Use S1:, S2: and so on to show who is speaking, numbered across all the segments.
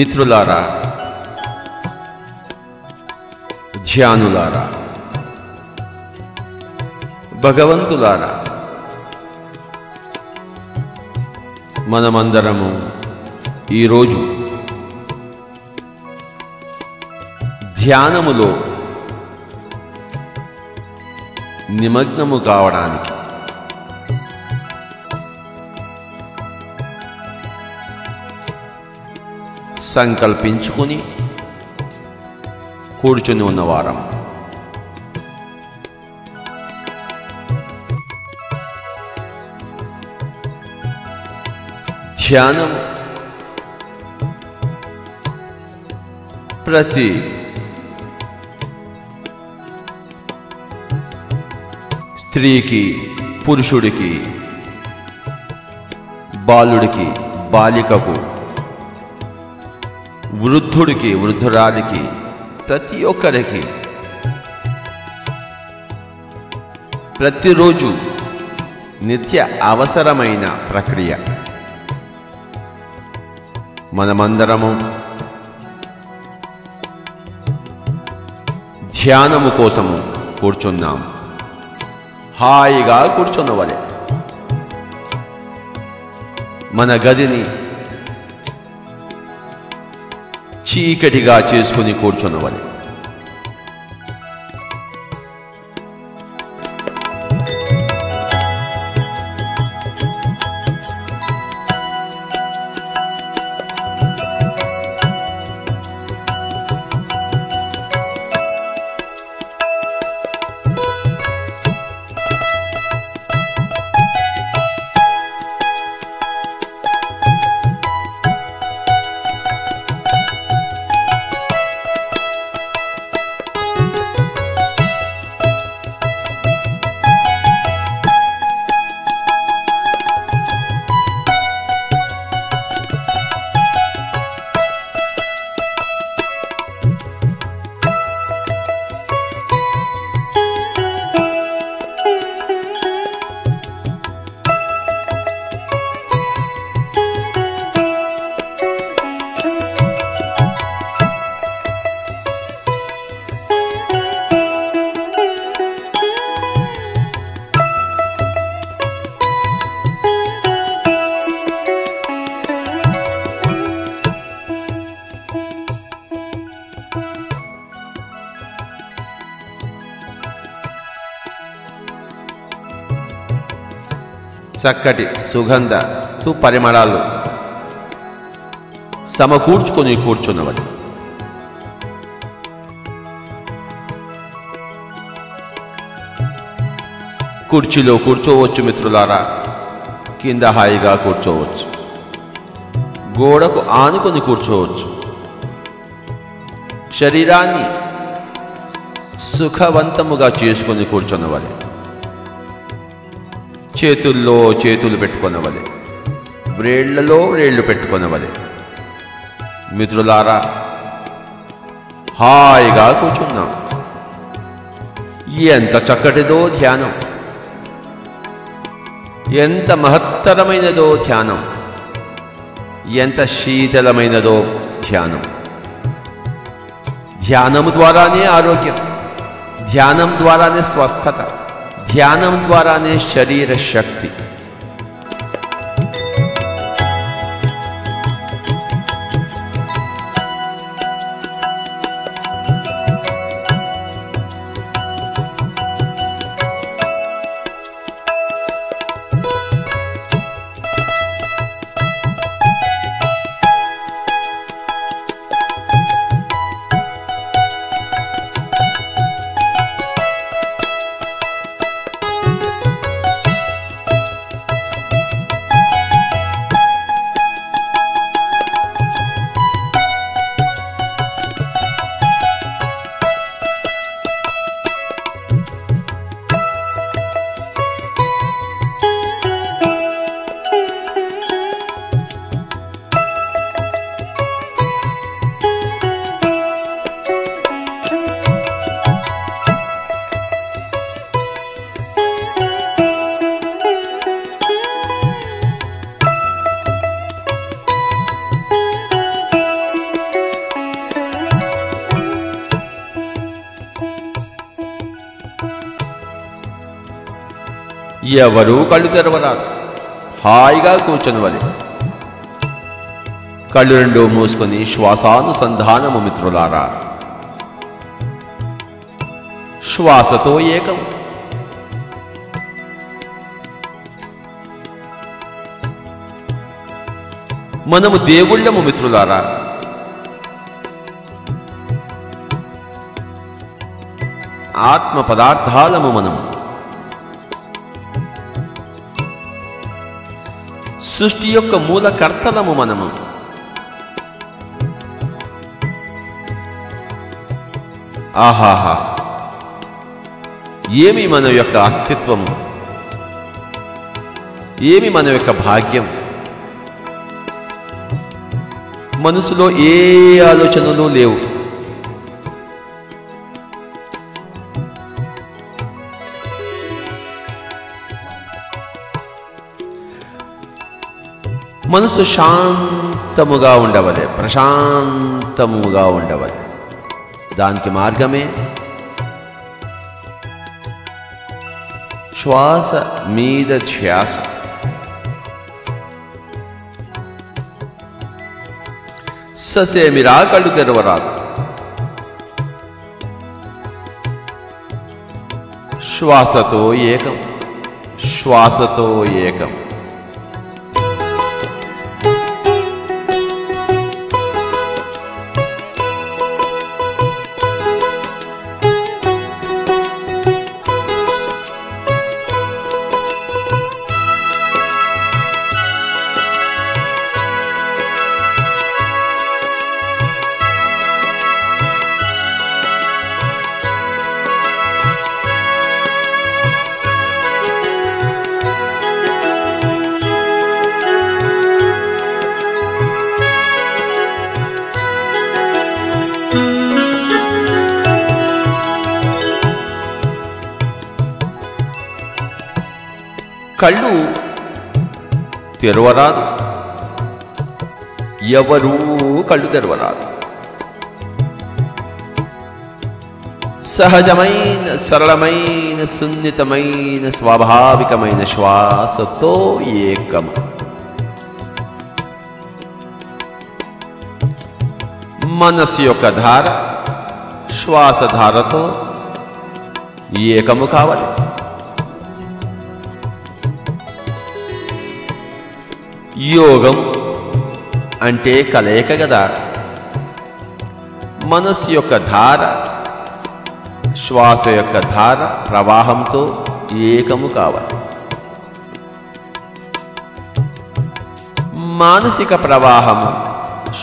S1: మిత్రులారా ధ్యానులారా భగవంతులారా మనమందరము ఈరోజు ధ్యానములో నిమగ్నము కావడానికి సంకల్పించుకుని కూర్చుని ఉన్నవారం ధ్యానం ప్రతి స్త్రీకి పురుషుడికి బాలుడికి బాలికకు వృద్ధుడికి వృద్ధురాలికి ప్రతి ఒక్కరికి ప్రతిరోజు నిత్య అవసరమైన ప్రక్రియ. మనమందరము ధ్యానము కోసము కూర్చున్నాం. హాయిగా కూర్చున్నవలే మన గదిని చీకటిగా చేసుకుని కూర్చున్నవని చక్కటి సుగంధ సుపరిమళాలు. సమకూర్చుకొని కూర్చున్నవాడు. కుర్చీలో కూర్చోవచ్చు మిత్రులారా కింద హాయిగా కూర్చోవచ్చు. గోడకు ఆనుకొని కూర్చోవచ్చు. శరీరాన్ని సుఖవంతముగా చేసుకొని కూర్చున్నవలే చేతుల్లో చేతులు పెట్టుకొనవలే. వ్రేళ్ళలో వ్రేళ్ళు పెట్టుకొనవలే. మిత్రులారా హాయిగా కూర్చున్నాం. ఎంత చక్కటిదో ధ్యానం. ఎంత మహత్తరమైనదో ధ్యానం. ఎంత శీతలమైనదో ధ్యానం. ధ్యానము ద్వారానే ఆరోగ్యం. ధ్యానం ద్వారానే స్వస్థత. ధ్యానం ద్వారానే శరీర శక్తి ఎవరూ కళ్ళు తెరవరాదు. హాయిగా కూర్చొనివలి. కళ్ళు రెండు మూసుకొని శ్వాసానుసంధానము మిత్రులారా. శ్వాసతో ఏకం. మనము దేవుళ్ళము మిత్రులారా. ఆత్మ పదార్థాలము మనము. సృష్టి యొక్క మూల కర్తలము మనము. ఆహాహా. ఏమి మన యొక్క అస్తిత్వము? ఏమి మన యొక్క భాగ్యం? మనసులో ఏ ఆలోచనలు లేవు. మనసు శాంతముగా ఉండవలే ప్రశాంతముగా ఉండవలే. దానికి మార్గమే శ్వాస మీద శ్వాస ససేమిరా కళ్ళు తెరవరాదు. శ్వాసతో ఏకం శ్వాసతో ఏకం. కళ్ళు తెరవరాదు. ఎవరూ కళ్ళు తెరవరాదు. సహజమైన సరళమైన సున్నితమైన స్వాభావికమైన శ్వాసతో ఏకం మనస్సు యొక్క ధార శ్వాసధారతో ఏకము కావాలి. యోగం అంటే కలయిక కదా మనస్సు యొక్క ధార శ్వాస యొక్క ధార ప్రవాహంతో ఏకము కావాలి. మానసిక ప్రవాహము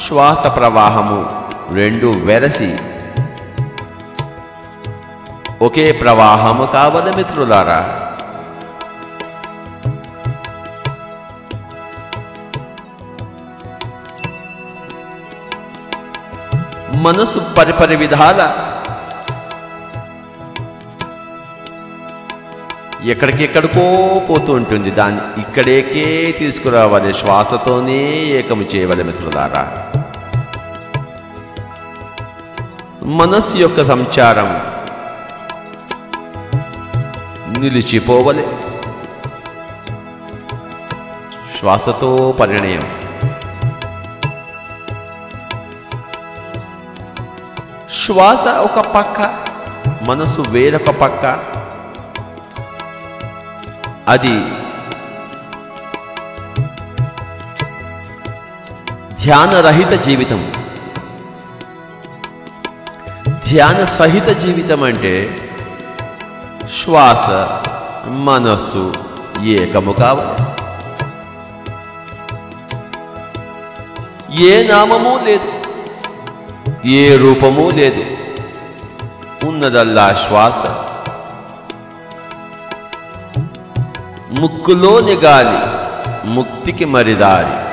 S1: శ్వాస ప్రవాహము రెండు వెరసి. ఒకే ప్రవాహము కావాలి మిత్రులారా. మనసు పరిపరి విధాల. ఎక్కడికెక్కడికో పోతూ ఉంటుంది. దాన్ని ఇక్కడేకే తీసుకురావాలి. శ్వాసతోనే ఏకము చేయవలె మిత్రులారా. మనస్సు యొక్క సంచారం నిలిచిపోవలే. శ్వాసతో పరిణయం. శ్వాస ఒక పక్క మనసు వేరొక పక్క. అది ధ్యానరహిత జీవితం. ధ్యాన సహిత జీవితం అంటే శ్వాస మనస్సు ఏకము కావాలి. ఏ నామము లేదు. ఏ రూపము లేదు. ఉన్నదల్లా శ్వాస. ముక్కులోని గాలి ముక్తికి మరిదారి.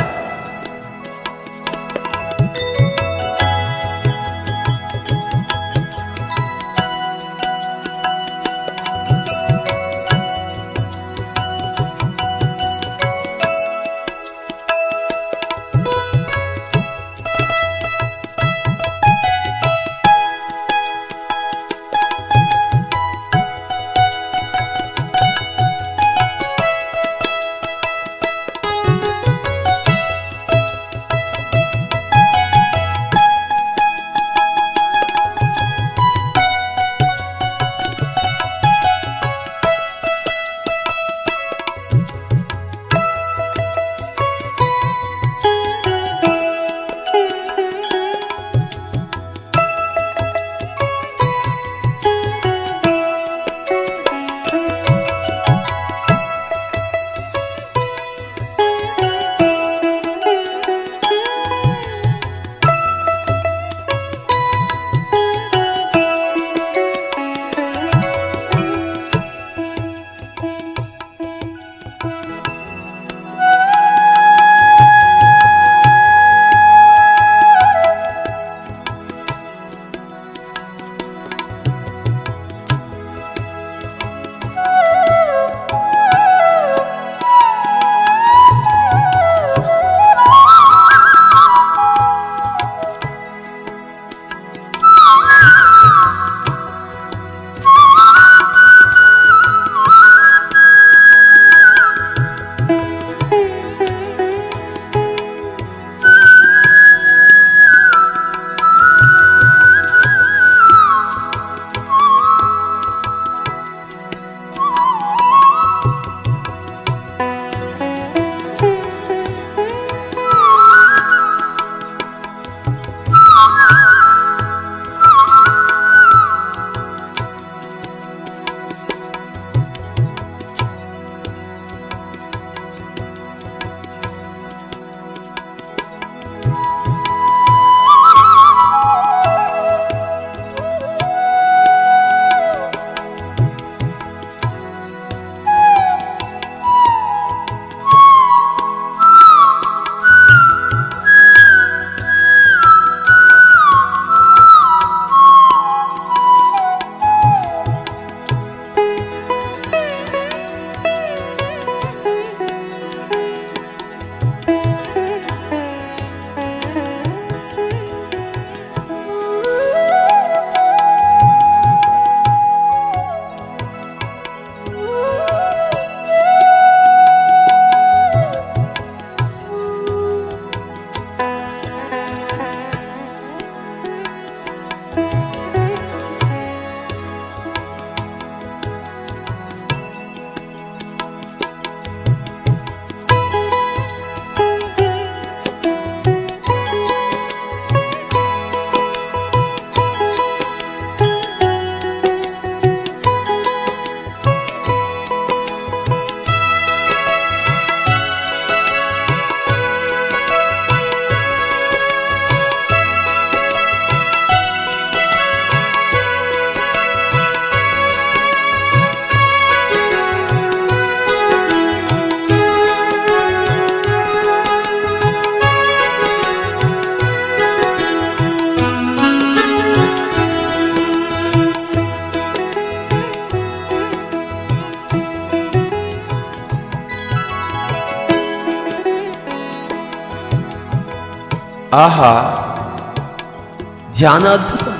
S1: ధ్యానాద్భుతం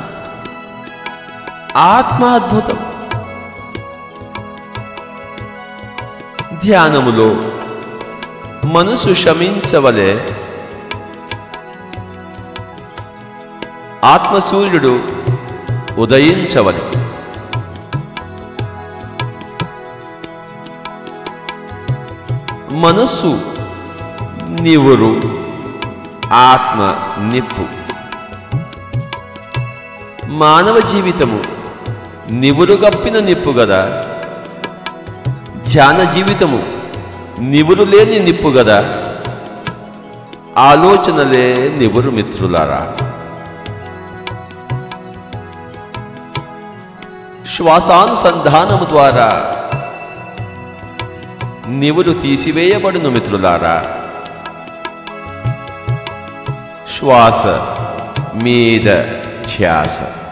S1: ఆత్మాద్భుతం ధ్యానములో మనసు శమించవలే ఆత్మసూర్యుడు ఉదయించవలె మనస్సు నివురు ఆత్మ నిప్పు మానవ జీవితము నివురుగప్పిన నిప్పు గదా. ధ్యాన జీవితము నివురు లేని నిప్పు గదా. ఆలోచనలే నివురు మిత్రులారా. శ్వాసానుసంధానము ద్వారా నివురు తీసివేయబడును మిత్రులారా. श्वास मेद मेध्यास